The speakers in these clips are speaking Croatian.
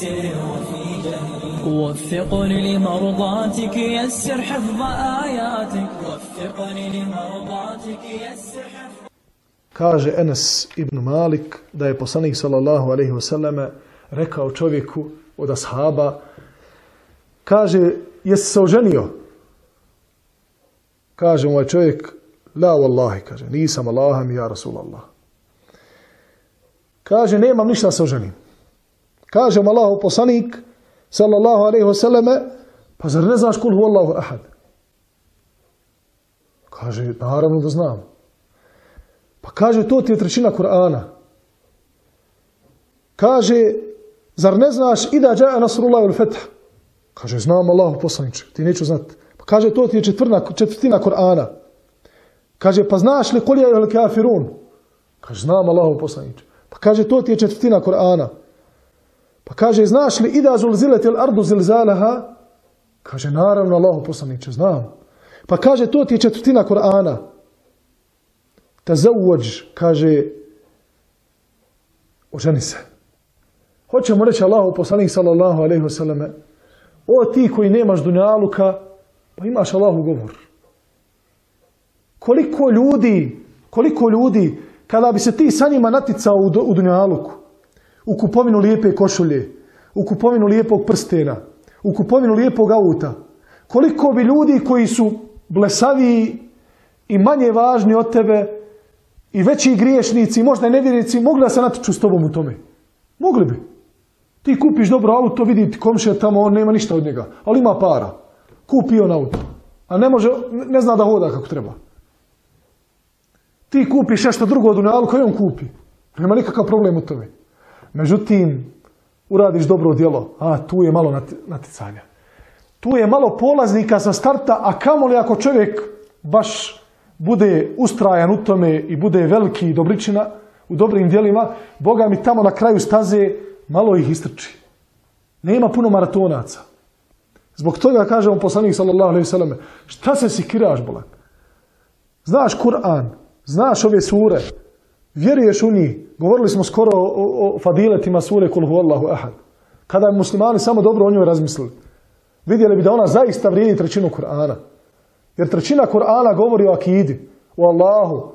سر وفي جهل وفقني لمرضاتك يسر حفظ آياتك وفقني لمرضاتك يسر حفظ Kaže Enes ibn Malik da je poslanik sallallahu alaihi wasallam rekao čovjeku od ashaba, kaže, jesi se oženio? Kaže mu ovaj čovjek, la wallahi, kaže, nisam Allaham ja Rasulallah. Kaže, nemam ništa da se oženim. Kaže mu Allahu poslanik, sallallahu alaihi wasallam, pa zar ne znaš kul hu Allahu ahad? Kaže, naravno da znam. Pa kaže, to ti je trećina Kur'ana. Kaže, zar ne znaš ida džaja nasrullahi ul fetah? Kaže, znam Allahu poslaniče, ti neću znat. Pa kaže, to ti je četvrna, četvrtina Kur'ana. Kaže, pa znaš li kolija il kafirun? Kaže, znam Allahu poslaniče. Pa kaže, to ti je četvrtina Kur'ana. Pa kaže, znaš li ida zulzilet il ardu zilzalaha? Kaže, naravno Allahu poslaniče, znam. Pa kaže, to ti je četvrtina Kur'ana. Tazawwaj, kaže, oženi se. Hoćemo reći Allahu poslanik sallallahu alaihi wasallam, o ti koji nemaš dunjaluka, pa imaš Allahu govor. Koliko ljudi, koliko ljudi, kada bi se ti sa njima naticao u dunjaluku, u kupovinu lijepe košulje, u kupovinu lijepog prstena, u kupovinu lijepog auta, koliko bi ljudi koji su blesaviji i manje važni od tebe i veći griješnici, možda i nevjernici, mogli da se natiču s tobom u tome. Mogli bi. Ti kupiš dobro auto, vidi komšija tamo, on nema ništa od njega, ali ima para. Kupi on auto. A ne može, ne zna da hoda kako treba. Ti kupiš nešto drugo od unalu koje on kupi. Nema nikakav problem u tome. Međutim, uradiš dobro djelo, a tu je malo naticanja. Tu je malo polaznika sa starta, a kamoli ako čovjek baš bude ustrajan u tome i bude veliki dobričina u dobrim djelima, Boga mi tamo na kraju staze malo ih istrči. Nema puno maratonaca. Zbog toga kažemo poslanik sallallahu alejhi ve selleme, šta se sikiraš bolan? Znaš Kur'an, znaš ove sure, vjeruješ u njih. Govorili smo skoro o, o, fadiletima sure kul huvallahu ahad. Kada bi muslimani samo dobro o njoj razmislili, vidjeli bi da ona zaista vrijedi trećinu Kur'ana. Jer trećina Kur'ana govori o akidi, o Allahu.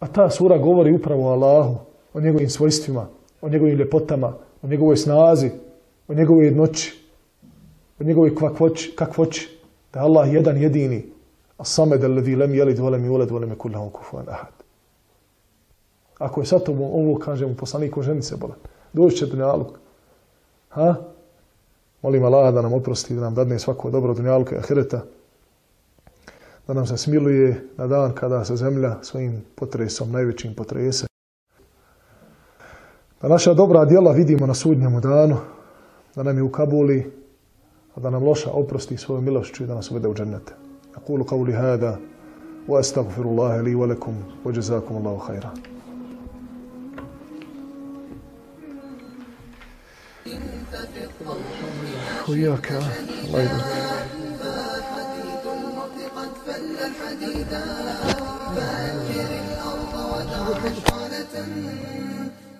A ta sura govori upravo o Allahu, o njegovim svojstvima, o njegovim ljepotama, o njegovoj snazi, o njegovoj jednoći, o njegovoj kakvoći, kakvoći. Da je Allah jedan jedini, samed alladhi lam yalid wa lam yulad wa lam yakul lahu kufuwan ahad. Ako je sad to ovo kažemo poslaniku ženi se bolan, doći će dunjaluk. Ha? Molim Allah da nam oprosti, da nam dadne svako dobro dunjaluka i ahireta, da nam se smiluje na dan kada se zemlja svojim potresom, najvećim potrese. Da naša dobra djela vidimo na sudnjemu danu, da nam je u Kabuli, a da nam loša oprosti svoju milošću i da nas uvede u džennete. أقول قولي هذا وأستغفر الله لي ولكم وجزاكم الله خيرا. وإياك الله يبارك.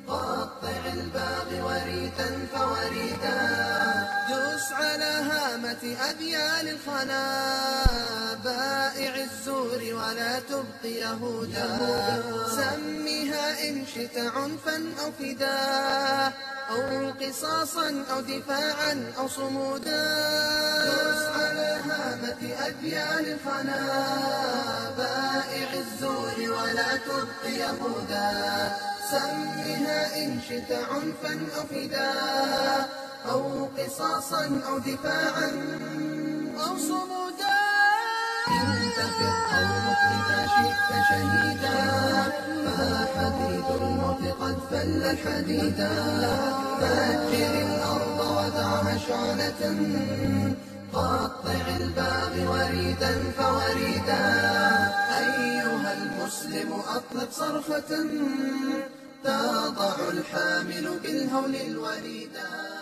قطع الباغي وريدا فوريدا دس على هامة أبيال الخنا الزور ولا تبقي يهودا. سميها إن شئت عنفا أو فداء أو قصاصا أو دفاعا أو صمودا. على هامة أبيال الخنا بائع الزور ولا تبقي يهودا. سمها إن شئت عنفا أو فداء أو قصاصا أو دفاعا. إذا شئت شهيدا فحديد الموت قد فل الحديدا فجر الأرض ودعها شعلة قطع الباغي وريدا. فوريدا أيها المسلم أطلق صرخة تضع الحامل بالهول الوريدا